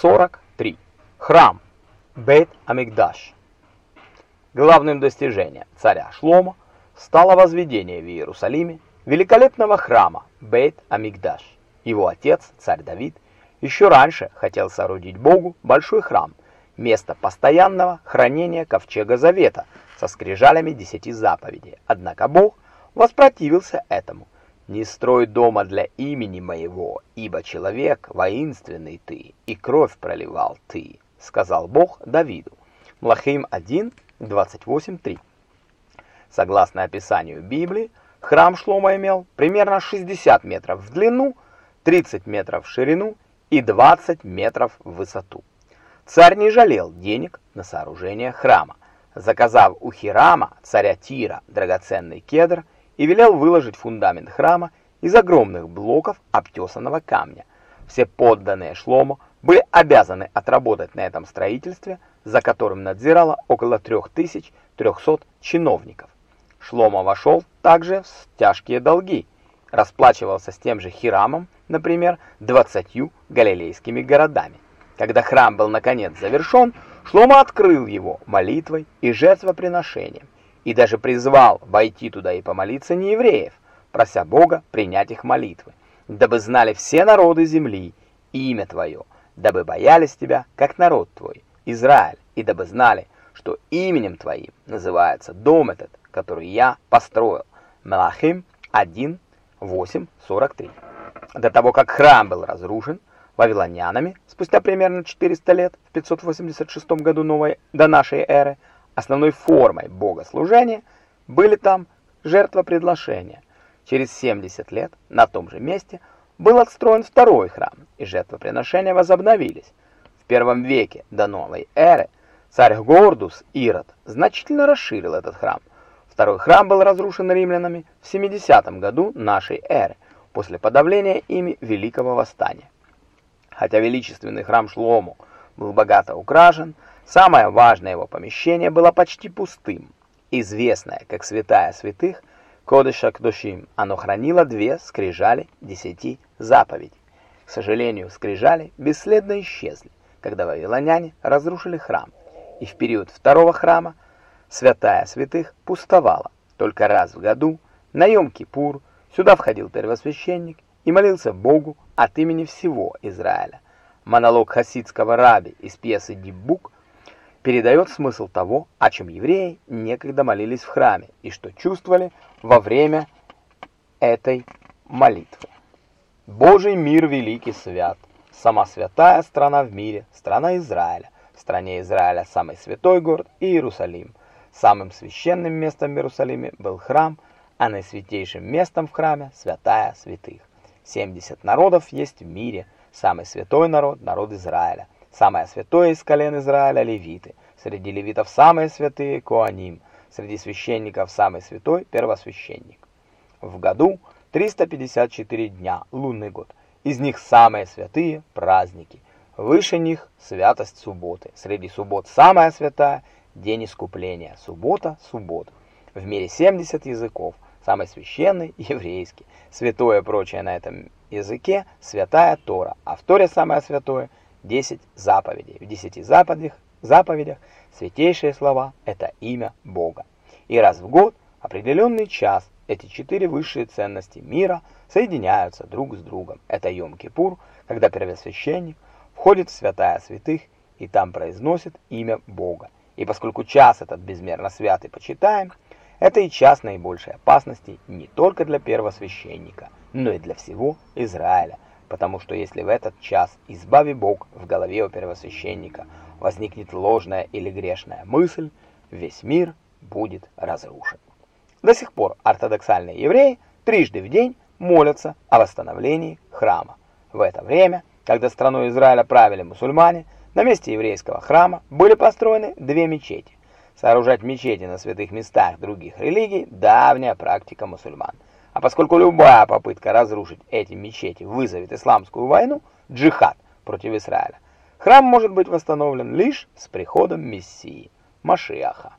43. Храм. Бейт Амигдаш. Главным достижением царя Шлома стало возведение в Иерусалиме великолепного храма Бейт Амигдаш. Его отец, царь Давид, еще раньше хотел соорудить Богу большой храм, место постоянного хранения ковчега завета со скрижалями десяти заповедей. Однако Бог воспротивился этому. «Не строй дома для имени моего, ибо человек воинственный ты, и кровь проливал ты», сказал Бог Давиду. Млахим 1, 28.3. Согласно описанию Библии, храм Шлома имел примерно 60 метров в длину, 30 метров в ширину и 20 метров в высоту. Царь не жалел денег на сооружение храма, заказав у Хирама, царя Тира, драгоценный кедр и велел выложить фундамент храма из огромных блоков обтесанного камня. Все подданные Шлому были обязаны отработать на этом строительстве, за которым надзирало около 3300 чиновников. Шлома вошел также в тяжкие долги, расплачивался с тем же Хирамом, например, 20 галилейскими городами. Когда храм был наконец завершен, Шлома открыл его молитвой и жертвоприношением, и даже призвал войти туда и помолиться неевреев, прося Бога принять их молитвы, дабы знали все народы земли имя Твое, дабы боялись Тебя, как народ Твой, Израиль, и дабы знали, что именем Твоим называется дом этот, который я построил. Мелахим 1, 8, 43. До того, как храм был разрушен вавилонянами, спустя примерно 400 лет, в 586 году новой до нашей эры, основной формой богослужения были там жертвоприношения. Через 70 лет на том же месте был отстроен второй храм, и жертвоприношения возобновились. В первом веке до новой эры царь Гордус Ирод значительно расширил этот храм. Второй храм был разрушен римлянами в 70 году нашей эры, после подавления ими Великого Восстания. Хотя величественный храм Шлому был богато украшен, самое важное его помещение было почти пустым. Известное как Святая Святых, Кодыша Кдушим, оно хранило две скрижали десяти заповедей. К сожалению, скрижали бесследно исчезли, когда вавилоняне разрушили храм, и в период второго храма Святая Святых пустовала. Только раз в году, на Йом-Кипур, Сюда входил первосвященник и молился Богу от имени всего Израиля. Монолог хасидского раби из пьесы «Дибук» передает смысл того, о чем евреи некогда молились в храме и что чувствовали во время этой молитвы. Божий мир великий свят, сама святая страна в мире, страна Израиля. В стране Израиля самый святой город Иерусалим. Самым священным местом в Иерусалиме был храм – а наисвятейшим местом в храме святая святых. 70 народов есть в мире, самый святой народ – народ Израиля. Самое святое из колен Израиля – левиты. Среди левитов самые святые – Коаним. Среди священников самый святой – первосвященник. В году 354 дня, лунный год. Из них самые святые – праздники. Выше них – святость субботы. Среди суббот самая святая – день искупления. Суббота – суббот. В мире 70 языков – самый священный – еврейский. Святое прочее на этом языке – святая Тора, а в Торе самое святое – 10 заповедей. В 10 заповедях, заповедях святейшие слова – это имя Бога. И раз в год, определенный час, эти четыре высшие ценности мира соединяются друг с другом. Это Йом-Кипур, когда первосвященник входит в святая святых и там произносит имя Бога. И поскольку час этот безмерно святый почитаем – это и час наибольшей опасности не только для первосвященника, но и для всего Израиля, потому что если в этот час, избави Бог, в голове у первосвященника возникнет ложная или грешная мысль, весь мир будет разрушен. До сих пор ортодоксальные евреи трижды в день молятся о восстановлении храма. В это время, когда страной Израиля правили мусульмане, на месте еврейского храма были построены две мечети. Сооружать мечети на святых местах других религий – давняя практика мусульман. А поскольку любая попытка разрушить эти мечети вызовет исламскую войну, джихад против Израиля, храм может быть восстановлен лишь с приходом Мессии, Машиаха.